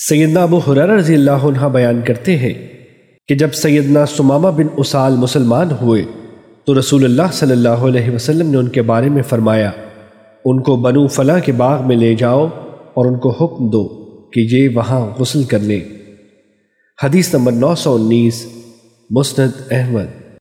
سیدنا ابو حرار رضی اللہ عنہ بیان کرتے ہیں کہ جب سیدنا سمامہ بن اسال مسلمان ہوئے تو رسول اللہ صلی اللہ علیہ وسلم نے ان کے بارے میں فرمایا، ان کو بنو فلاں کے باغ میں لے جاؤ اور ان کو حکم دو کہ یہ وہاں غسل کر لیں حدیث نمبر نو سو انیس، مسند احمد۔